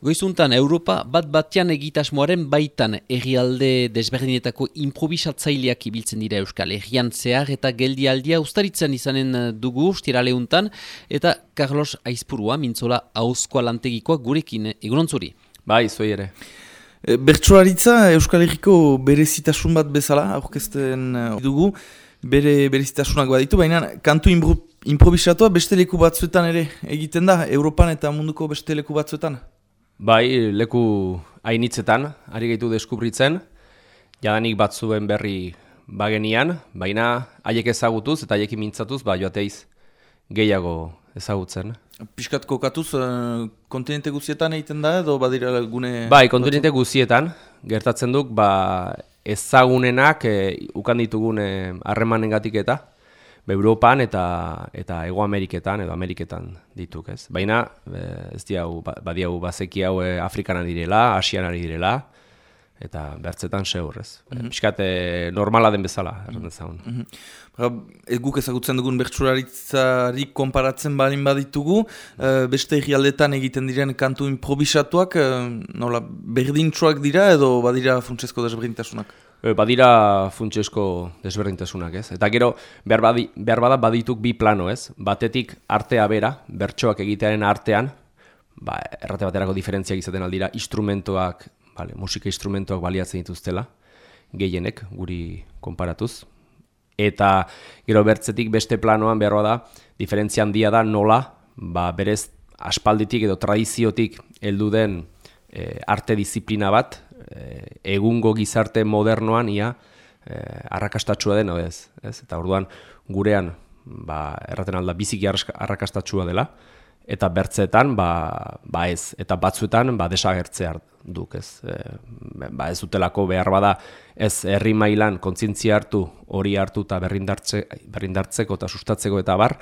Goizuntan, Europa bat batean egitasmoaren baitan errialde desberdinetako improvisatzaileak ibiltzen dira Euskal Herrian zehar eta geldialdia ustaritzen izanen dugu ustiraleuntan eta Carlos Aizpurua mintzola hauzkoa lantegikoa gurekin egunontzuri. Bai, zoi ere. E, Bertsuaritza Euskal Herriko berezitasun bat bezala aurkezten e, dugu, bere berezitasunak baditu, baina kantu improvisatua beste leku batzuetan ere egiten da, Europan eta munduko beste leku batzuetan? Bai, leku hainitzetan, ari gaitu deskubritzen, jadanik batzuen berri bagenian, baina haiek ezagutuz eta haiek mintzatuz, ba, joateiz gehiago ezagutzen. Piskat kokatuz, uh, kontinente guzietan egiten da edo badira gune... Bai, kontinente guzietan, gertatzen duk, ba, ezagunenak e, ukan ditugun harremanen eta, Europan eta eta Ego Ameriketan edo Ameriketan dituk, ez? Baina ez di hau ba, badiau bazeki hau e, Afrikan direla, Asian ari direla eta bertzetan seur, ez? Mm -hmm. normala den bezala, erran dezagun. Mm -hmm. guk ezagutzen dugun bertsularitzarik konparatzen balin baditugu, e, beste egialdetan egiten diren kantu improvisatuak, e, nola, berdintxoak dira edo badira funtsezko desberdintasunak? Badira funtsesko desberdintasunak, ez? Eta gero, behar, badi, behar bada badituk bi plano, ez? Batetik artea bera, bertsoak egitearen artean, ba, errate baterako diferentziak izaten aldira, instrumentoak, vale, musika instrumentoak baliatzen dituztela, gehienek, guri konparatuz. Eta gero bertzetik beste planoan behar bada, diferentzia handia da nola, ba, berez aspalditik edo tradiziotik heldu den e, arte disiplina bat, egungo gizarte modernoan ia e, arrakastatsua den ez, ez? Eta orduan gurean ba erraten alda biziki arrakastatsua dela eta bertzeetan ba, ba ez eta batzuetan ba desagertzea duk, ez? E, ba ez utelako behar bada ez herri mailan kontzientzia hartu hori hartu ta berrindartze berrindartzeko eta sustatzeko eta bar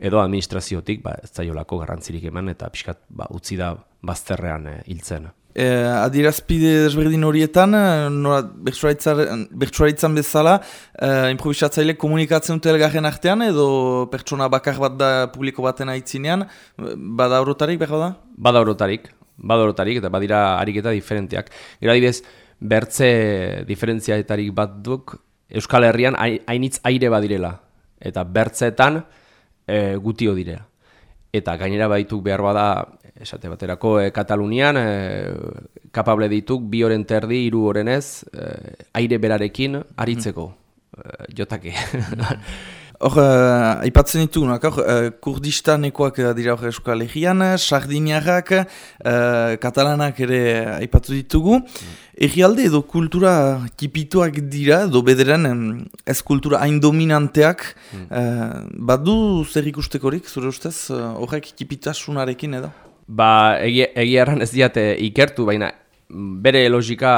edo administraziotik ba ez zaiolako garrantzirik eman eta pixkat ba utzi da bazterrean hiltzen. Eh, adirazpide desberdin horietan, eh, bertsuaritzan bezala, eh, improvisatzaile komunikatzen dute elgarren artean, edo pertsona bakar bat da publiko baten aitzinean, bada horotarik, behar da? Bada horotarik, bada horotarik, eta badira ariketa diferenteak. Gero adibidez, bertze diferentziaetarik bat duk, Euskal Herrian hainitz aire badirela, eta bertzeetan e, gutio direla. Eta gainera baituk behar bada esate baterako e, Katalunian e, kapable dituk bi oren terdi, hiru orenez, e, aire berarekin aritzeko, e, jotake. Hor, uh, aipatzen ditugunak, hor, uh, kurdistanekoak dira hor Euskal Herrian, sardiniarrak, uh, katalanak ere aipatu ditugu. Mm. edo kultura kipituak dira, do bederen ez kultura hain dominanteak, mm. uh, badu zer ikustekorik, zure ustez, horrek kipitasunarekin edo? Ba, egia erran ez diate ikertu, baina bere logika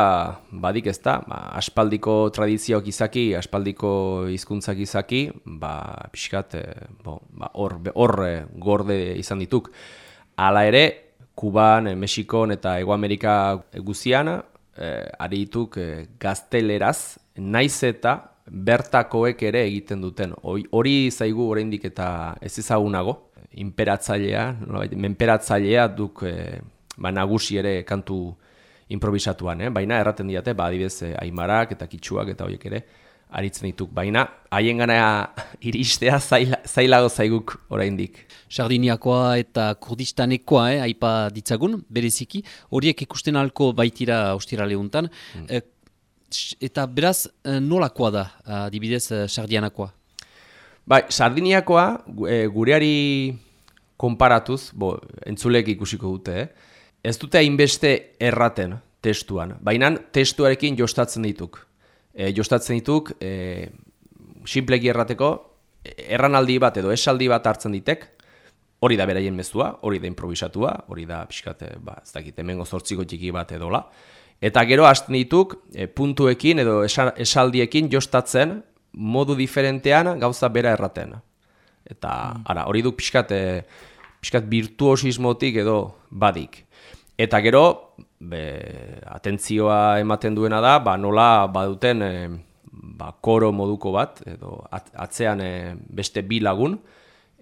badik ez da, ba, aspaldiko tradizioak izaki, aspaldiko hizkuntzak izaki, ba, pixkat, eh, bo, ba, hor, hor eh, gorde izan dituk. Hala ere, Kuban, eh, Mexikon eta Ego Amerika guzian, eh, ari dituk gazteleraz, naiz eta bertakoek ere egiten duten. Hori zaigu oraindik eta ez ezagunago, imperatzailea, menperatzailea duk e, ba, nagusi ere kantu improvisatuan, eh? baina erraten diate, ba, adibidez, eh, aimarak eta kitsuak eta horiek ere aritzen dituk, baina haien gana iristea zaila, zailago zaiguk oraindik. Sardiniakoa eta kurdistanekoa, eh, aipa ditzagun, bereziki, horiek ikusten alko baitira ostira lehuntan, hmm. Eh, eta beraz nolakoa da, adibidez, sardianakoa? Bai, Sardiniakoa e, gureari konparatuz, bo, entzulek ikusiko dute, eh? ez dute hainbeste erraten testuan, baina testuarekin jostatzen dituk. E, jostatzen dituk, e, simpleki errateko, erranaldi bat edo esaldi bat hartzen ditek, hori da beraien mezua, hori da improvisatua, hori da pixkate, ba, ez dakit, hemen gozortziko txiki bat edola. Eta gero hasten dituk, e, puntuekin edo esaldiekin jostatzen, modu diferentean gauza bera erraten. Eta mm. ara, hori duk pixkat, e, pixkat virtuosismotik edo badik. Eta gero, be, atentzioa ematen duena da, ba, nola baduten e, ba, koro moduko bat, edo atzean e, beste bi lagun,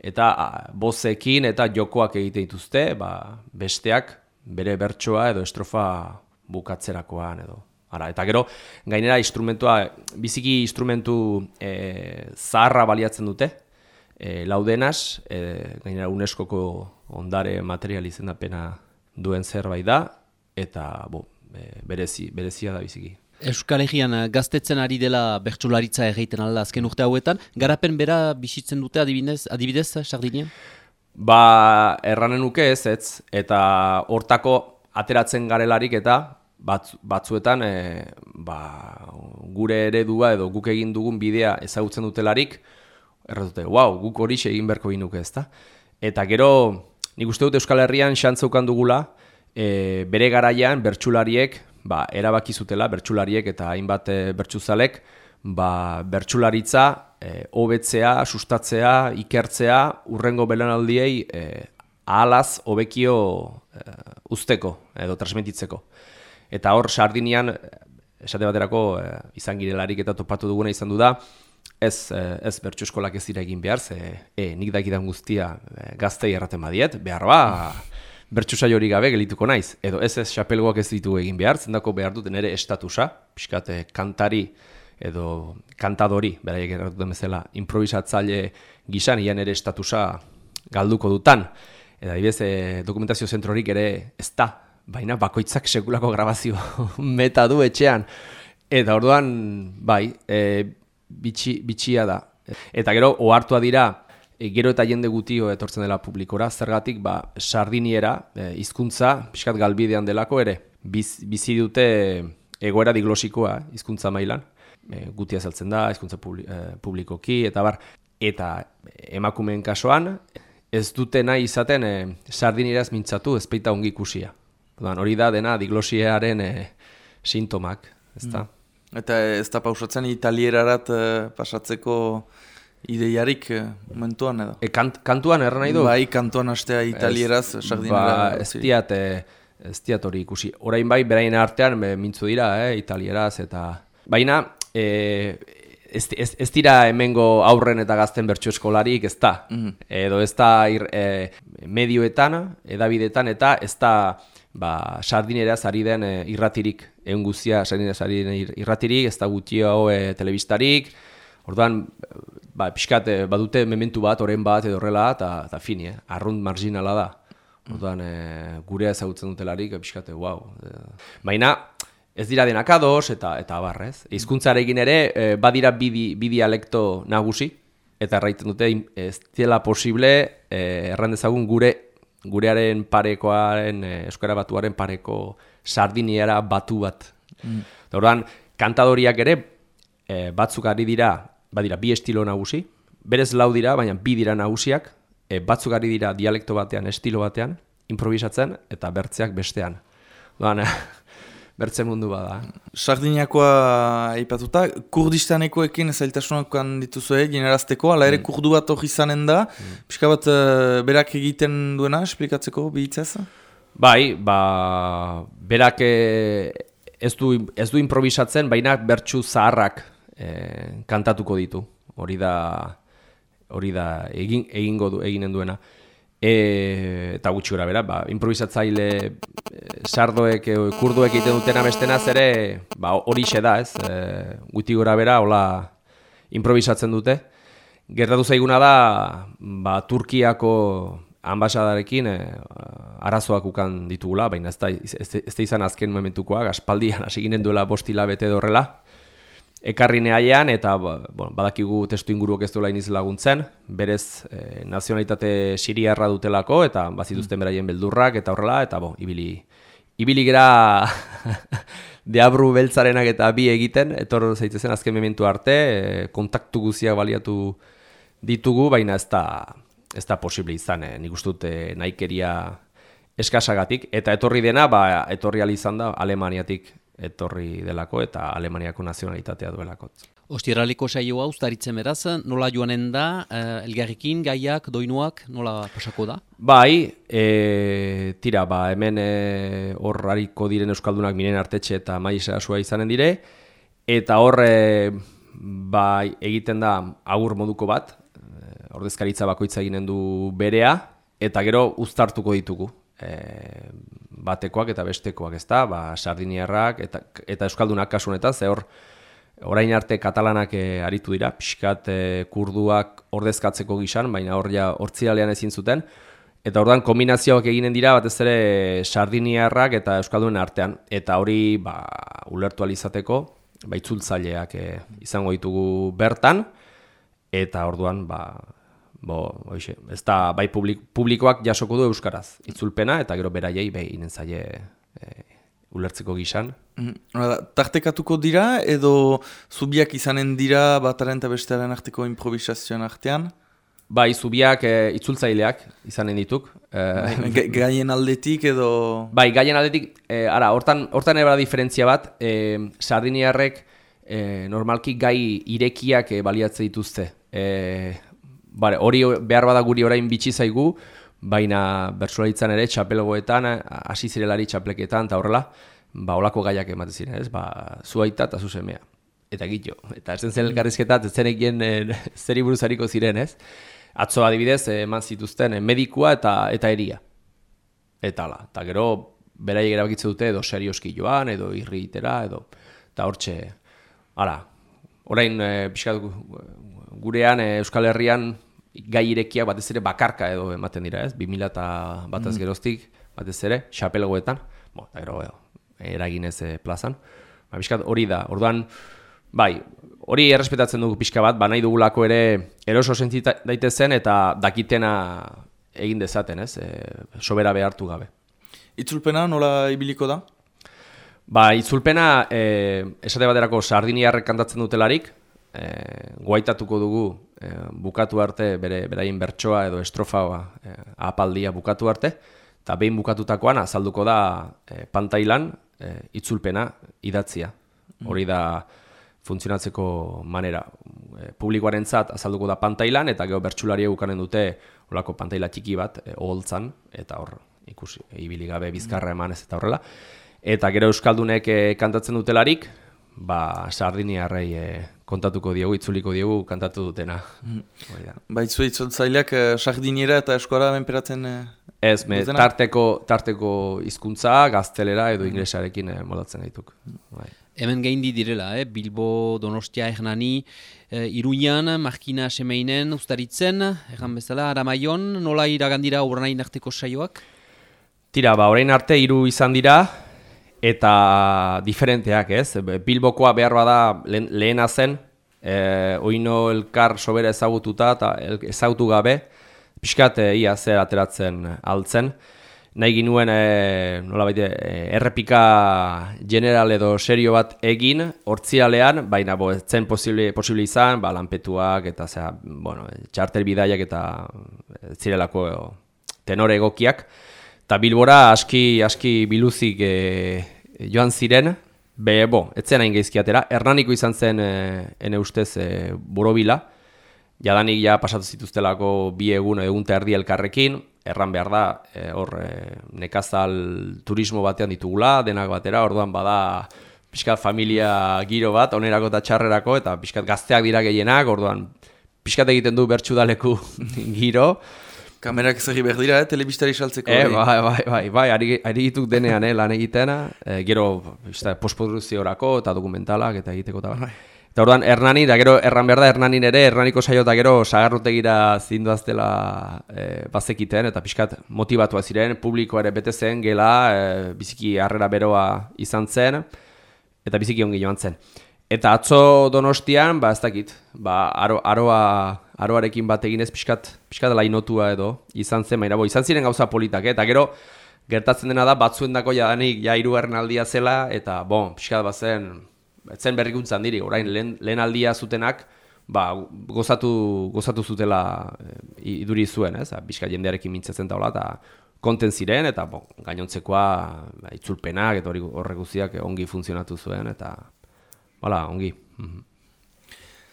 eta a, bozekin eta jokoak egiten dituzte, ba, besteak bere bertsoa edo estrofa bukatzerakoan edo. Ara, eta gero, gainera instrumentua, biziki instrumentu e, zaharra baliatzen dute, e, laudenaz, e, gainera UNESCOko ondare material izendapena duen zerbait da, eta bo, e, berezi, berezia da biziki. Euskal Herrian gaztetzen ari dela bertsularitza egiten alda azken urte hauetan, garapen bera bisitzen dute adibidez, adibidez Sardinian? Ba, erranen nuke ez, ez, eta hortako ateratzen garelarik eta batzuetan e, ba, gure eredua edo guk egin dugun bidea ezagutzen dutelarik, erratute, wow, guk hori egin berko ginuke ez da. Eta gero, nik uste dut Euskal Herrian xantzaukan dugula, e, bere garaian bertsulariek, ba, erabaki zutela, bertsulariek eta hainbat e, bertsuzalek, ba, bertsularitza, e, hobetzea, sustatzea, ikertzea, urrengo belanaldiei e, ahalaz hobekio e, usteko edo transmititzeko. Eta hor, Sardinian, esate baterako, e, izan girelarik eta topatu duguna izan du da, ez, e, ez bertsu eskolak ez dira egin behar, ze e, nik dakidan guztia e, gaztei erraten badiet, behar ba, bertsu hori gabe gelituko naiz. Edo ez ez xapelgoak ez ditu egin behar, zendako behar duten ere estatusa, pixkate kantari edo kantadori, beraiek erratuten bezala, improvisatzaile gizan, ian ere estatusa galduko dutan. Eta dibez, e, dokumentazio zentrorik ere ez da, baina bakoitzak sekulako grabazio meta du etxean. Eta orduan, bai, e, bitxi, bitxia da. Eta gero, ohartua dira, e, gero eta jende gutio etortzen dela publikora, zergatik, ba, sardiniera, e, hizkuntza pixkat galbidean delako ere, biz, bizi dute egoera diglosikoa hizkuntza mailan, e, gutia zeltzen da, hizkuntza e, publikoki, eta bar, eta emakumeen kasuan, ez dute nahi izaten e, sardinieraz mintzatu ezpeita ongi ikusia. Ordan, hori da dena diglosiaren e, sintomak, ezta? Mm. Eta ez da pausatzen italierarat e, pasatzeko ideiarik e, momentuan edo? E, kant, kantuan erra nahi du? Bai, kantuan astea italieraz, sardinera. Ba, ez diat, ez diat hori ikusi. Orain bai, berain artean be, mintzu dira, eh, italieraz, eta... Baina, e, ez, ez, ez dira hemengo aurren eta gazten bertso eskolarik, ez da. Mm. Edo ez da ir, medioetan, edabidetan, eta ez da ba, sardineraz ari den e, irratirik, egun guztia sardineraz ari den irratirik, ez da gutio e, telebistarik, orduan, ba, pixkat, e, badute mementu bat, oren bat, edo horrela, eta, fini, eh? arrunt marginala da. Orduan, e, gurea ezagutzen dutelarik, e, pixkat, wow. Baina, ez dira denak ados, eta, eta barrez. Hizkuntzarekin ere, e, badira bi, bi dialekto nagusi, eta erraiten dute, ez dela posible, e, errandezagun gure gurearen parekoaren, e, euskara batuaren pareko sardiniera batu bat. Mm. Orduan, kantadoriak ere, e, batzuk ari dira, badira, bi estilo nagusi, berez lau dira, baina bi dira nagusiak, e, batzuk ari dira dialekto batean, estilo batean, improvisatzen, eta bertzeak bestean. Orduan, bertzen mundu bada. Sardiniakoa aipatuta, kurdistanekoekin zailtasunakoan dituzue, generazteko, ala ere mm. kurdu bat hori izanen da, mm. pixka bat uh, berak egiten duena, esplikatzeko, bihitzaz? Bai, ba, berak eh, ez du, ez du improvisatzen, baina bertsu zaharrak eh, kantatuko ditu. Hori da, hori da egin, egingo du, eginen duena. E, eta gutxi gora bera, ba, improvisatzaile e, sardoek, e, kurduek egiten dutena bestenaz ere, ba, hori da, ez? E, gutxi gora bera, hola improvisatzen dute. Gertatu zaiguna da, ba, Turkiako ambasadarekin e, arazoak ukan ditugula, baina ez da, ez, ez da izan azken momentukoa, gaspaldian hasi ginen duela bostila bete dorrela ekarri neaian, eta ba, bueno, badakigu testu inguruak ez duela iniz laguntzen, berez e, nazionalitate siriarra dutelako, eta bazituzten mm. beraien beldurrak, eta horrela, eta bo, ibili, ibili gera deabru beltzarenak eta bi egiten, etor zaitezen azken mementu arte, e, kontaktu guziak baliatu ditugu, baina ez da, ez da posible izan, e, nik ustut e, nahikeria eskasagatik, eta etorri dena, ba, etorri izan da Alemaniatik etorri delako eta Alemaniako nazionalitatea duelako. Ostiraliko saioa ustaritzen beraz, nola joanen da, eh, elgarrikin, gaiak, doinuak, nola pasako da? Bai, e, tira, ba, hemen e, hor hariko diren Euskaldunak minen artetxe eta maizera sua izanen dire, eta hor e, ba, egiten da agur moduko bat, e, ordezkaritza bakoitza eginen du berea, eta gero uztartuko ditugu. E, batekoak eta bestekoak, ezta? Ba, sardiniarrak eta, eta euskaldunak kasunetaz, ze hor, orain arte katalanak e, aritu dira, pixkat e, kurduak ordezkatzeko gizan, baina hor ja hortzialean ezin zuten, eta ordan kombinazioak eginen dira batez ere sardiniarrak eta euskalduen artean, eta hori ba, ulertu alizateko, ba, itzultzaileak e, izango ditugu bertan, eta orduan, ba, bo, oixe, ez da, bai publik, publikoak jasoko du euskaraz, itzulpena, eta gero beraiei behin zaie e, ulertzeko gizan. Mm, tartekatuko dira edo zubiak izanen dira bataren eta bestearen arteko improvisazioan artean? Bai, zubiak e, itzultzaileak izanen dituk. E, gaien aldetik edo... Bai, gaien aldetik, e, ara, hortan, hortan ebara diferentzia bat, e, sardiniarrek e, normalki gai irekiak e, baliatze dituzte. E, bare, hori behar bada guri orain bitxi zaigu, baina bertsolaritzan ere txapelgoetan, hasi zirelari txapleketan, eta horrela, ba, olako gaiak ematen ziren, ez? Ba, zuaita eta zuzemea. Eta gito. Eta ez zen elkarrizketat, ez zen egin e, zeri buruzariko ziren, ez? Atzo adibidez, eman zituzten e, medikua eta eta eria. Eta ala, eta gero, beraiek erabakitze dute, edo serioski joan, edo irritera, edo, eta hortxe, ala, orain, e, gurean, e, Euskal Herrian, gai irekiak batez ere bakarka edo ematen dira, ez? 2000 eta bataz mm. geroztik, batez ere, xapelgoetan, bo, eta gero, eraginez e, plazan. Ba, bizkat hori da, orduan, bai, hori errespetatzen dugu pixka bat, ba nahi dugulako ere eroso senti daitezen eta dakitena egin dezaten, ez? E, sobera behartu gabe. Itzulpena nola ibiliko da? Ba, itzulpena, e, esate baterako sardiniarrek kantatzen dutelarik, e, guaitatuko dugu e, bukatu arte bere beraien bertsoa edo estrofa e, apaldia bukatu arte eta behin bukatutakoan azalduko da e, pantailan e, itzulpena idatzia. Hori da funtzionatzeko manera. E, publikoarentzat azalduko da pantailan eta gero bertsulari egukanen dute olako pantaila txiki bat e, oholtzan eta hor ikusi ibili gabe bizkarra emanez eta horrela. Eta gero euskaldunek e, kantatzen dutelarik, ba Sardiniarrei e, kontatuko diegu, itzuliko diegu kantatu dutena. Mm. Baitzu itzultzaileak eh, sardiniera eta eskora menperatzen eh, Ez, me, tarteko, tarteko hizkuntza gaztelera edo mm. inglesarekin eh, moldatzen dituk. Bai. Hemen gaindi direla, eh? Bilbo, Donostia, Ernani, eh, Iruian, Markina, Semeinen, Uztaritzen, erran bezala, Aramaion, nola iragandira urnain arteko saioak? Tira, ba, orain arte hiru izan dira, eta diferenteak, ez? Bilbokoa behar bada lehena zen, e, oino elkar sobera ezagututa eta ezagutu gabe, pixkat e, ia zer ateratzen altzen. Nahi ginuen, e, nola baite, errepika general edo serio bat egin, hortzialean, baina bo, zen posible, posible izan, ba, lanpetuak eta zera, bueno, txarter bidaiak eta zirelako tenore egokiak. Eta Bilbora aski, aski biluzik e, joan ziren, be, bo, etzen hain geizkiatera, Hernaniko izan zen, e, ene ustez, e, borobila, jadanik ja pasatu zituztelako bi egun, egun erdi elkarrekin, erran behar da, e, hor, e, nekazal turismo batean ditugula, denak batera, orduan bada, pixkat familia giro bat, onerako eta txarrerako, eta pixkat gazteak dira gehienak, orduan, pixkat egiten du bertsudaleku giro, Kamerak ezagri behar dira, eh, telebistari saltzeko. Eh, bai, bai, bai, bai, ari, dituk denean, eh, lan egitena, eh, gero, postproduziorako eta dokumentalak eta egiteko eta bai. Eta orduan, Hernani, da gero, erran behar da, Hernanin ere, Hernaniko saio eta gero, sagarrotegira zinduaztela eh, bazekiten, eta pixkat motibatua ziren, publiko ere bete zen, gela, eh, biziki harrera beroa izan zen, eta biziki ongi joan zen. Eta atzo donostian, ba, ez dakit, ba, aro, aroa, aroarekin bat eginez pixkat, pixkat lainotua edo izan zen, maira, bo, izan ziren gauza politak, eh? eta gero gertatzen dena da batzuen dako jadanik ja iru aldia zela, eta bon, pixkat bat zen, zen berrikuntzan diri, orain lehen, lehen aldia zutenak, ba, gozatu, gozatu zutela e, iduri zuen, ez? Pixkat jendearekin mintzatzen daula, eta konten ziren, eta bon, gainontzekoa ba, itzulpenak, eta horrek guztiak ongi funtzionatu zuen, eta, bala, ongi. Mhm.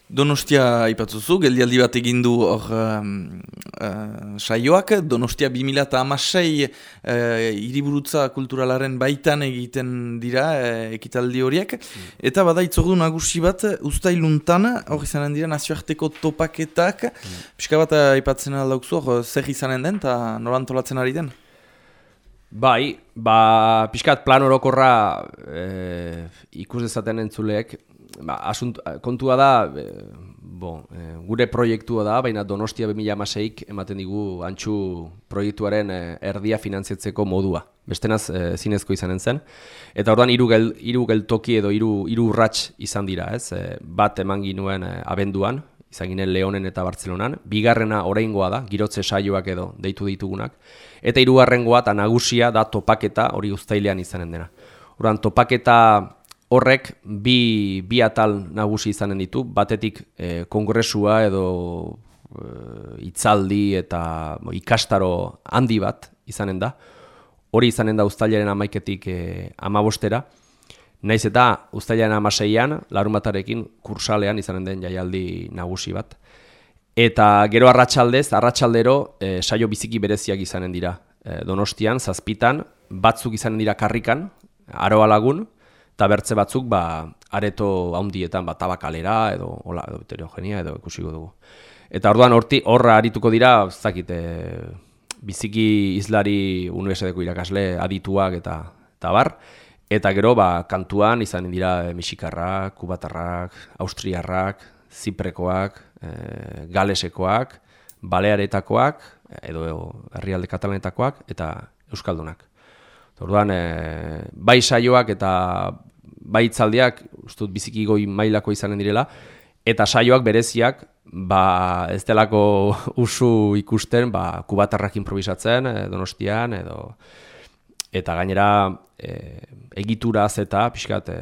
Donostia ipatzuzu, geldialdi bat egin du hor um, uh, saioak, Donostia 2000 eta amasei uh, iriburutza kulturalaren baitan egiten dira uh, ekitaldi horiek, mm. eta bada itzordu nagusi bat ustailuntan, hor izanen dira nazioarteko topaketak, mm. pixka bat ipatzen aldaukzu, hor zer izanen den eta norantolatzen ari den? Bai, ba, pixkat plan orokorra e, ikus dezaten entzuleek, ba, asunt, kontua da, e, bo, e, gure proiektua da, baina Donostia 2006 ematen digu antxu proiektuaren e, erdia finantziatzeko modua. Bestenaz e, zinezko izanen zen. Eta orduan hiru gel, geltoki edo hiru hiru urrats izan dira, ez? E, bat eman ginuen e, abenduan, izan ginen Leonen eta Bartzelonan, bigarrena oraingoa da, girotze saioak edo deitu ditugunak, eta hirugarrengoa eta nagusia da topaketa hori uztailean izanen dena. Horan topaketa horrek bi, bi atal nagusi izanen ditu, batetik e, kongresua edo e, itzaldi eta bo, ikastaro handi bat izanen da, hori izanen da uztailaren amaiketik e, amabostera, Naiz eta ustailaren amaseian, larun batarekin, kursalean izanen den jaialdi nagusi bat. Eta gero arratsaldez, arratsaldero e, saio biziki bereziak izanen dira. E, donostian, zazpitan, batzuk izanen dira karrikan, aroa lagun, eta bertze batzuk, ba, areto haundietan, ba, tabakalera, edo, hola, edo, heterogenia, edo, ikusiko dugu. Eta orduan, horti, horra arituko dira, zakit, e, biziki izlari universideko irakasle adituak eta, eta bar, Eta gero, ba, kantuan izan dira e, Mexikarrak, Kubatarrak, Austriarrak, Ziprekoak, e, Galesekoak, Balearetakoak, edo herrialde katalanetakoak, eta Euskaldunak. Orduan, e, bai saioak eta bai itzaldiak, ustut biziki goi mailako izanen direla, eta saioak bereziak, ba, ez delako usu ikusten, ba, Kubatarrak improvisatzen, e, donostian, edo... Eta gainera, e, egituraz eta pixkat e,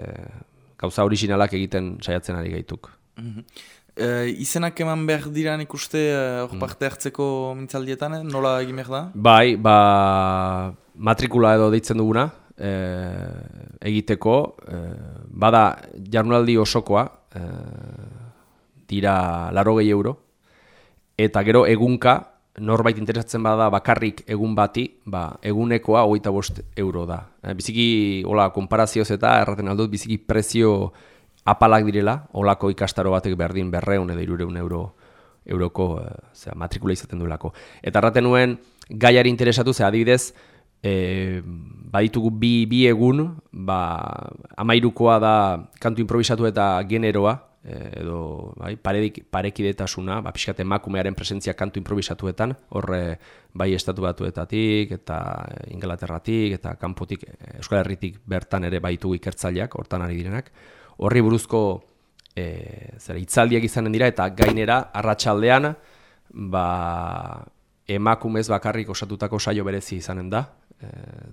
gauza originalak egiten saiatzen ari gaituk. Mm izenak eman behar diran ikuste hor uh, parte hartzeko mintzaldietan, nola egin behar da? Bai, ba, matrikula edo deitzen duguna e, egiteko, e, bada jarnaldi osokoa, e, dira laro gehi euro, eta gero egunka, norbait interesatzen bada bakarrik egun bati, ba, egunekoa hogeita bost euro da. E, biziki, hola, konparazioz eta erraten aldut, biziki prezio apalak direla, holako ikastaro batek berdin berreun edo irureun euro euroko e, matrikula izaten duelako. Eta erraten nuen, gaiari interesatu, ze adibidez, e, baditugu bi, bi egun, ba, amairukoa da kantu improvisatu eta generoa, edo bai, paredik, parekidetasuna, ba, pixkat emakumearen presentzia kantu improvisatuetan, horre bai estatu batuetatik, eta Inglaterratik, eta kanpotik, Euskal Herritik bertan ere baitu ikertzaileak, hortan ari direnak. Horri buruzko e, zera, itzaldiak izanen dira, eta gainera, arratsaldean ba, emakumez bakarrik osatutako saio berezi izanen da, e,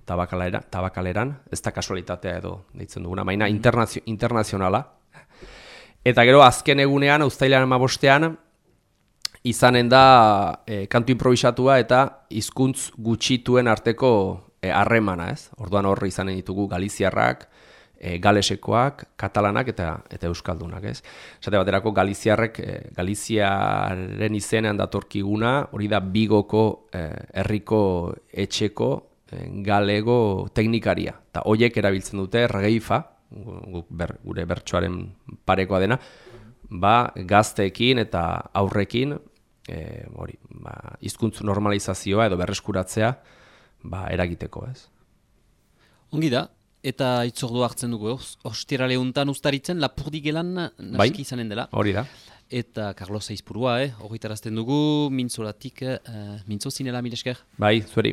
tabakalera, tabakaleran, ez da kasualitatea edo deitzen duguna, baina internazio, internazionala, Eta gero azken egunean, ustailean amabostean, izanen da e, kantu improvisatua eta hizkuntz gutxituen arteko e, harremana, ez? Orduan horre izanen ditugu galiziarrak, e, galesekoak, katalanak eta eta euskaldunak, ez? Esate baterako galiziarrek, e, galiziaren izenean datorkiguna, hori da bigoko e, herriko etxeko e, galego teknikaria. Eta hoiek erabiltzen dute regeifa, ber, gure bertsoaren parekoa dena, ba, gazteekin eta aurrekin, e, hori, ba, izkuntz normalizazioa edo berreskuratzea, ba, eragiteko, ez? Ongi da, eta itzordu hartzen dugu, ostira lehuntan ustaritzen, lapurdi gelan naski bai? izanen dela. Hori da. Eta Carlos Aizpurua, eh? hori dugu, mintzoratik, uh, mintzo zinela, milesker? Bai, zueri.